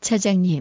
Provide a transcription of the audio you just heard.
차장님,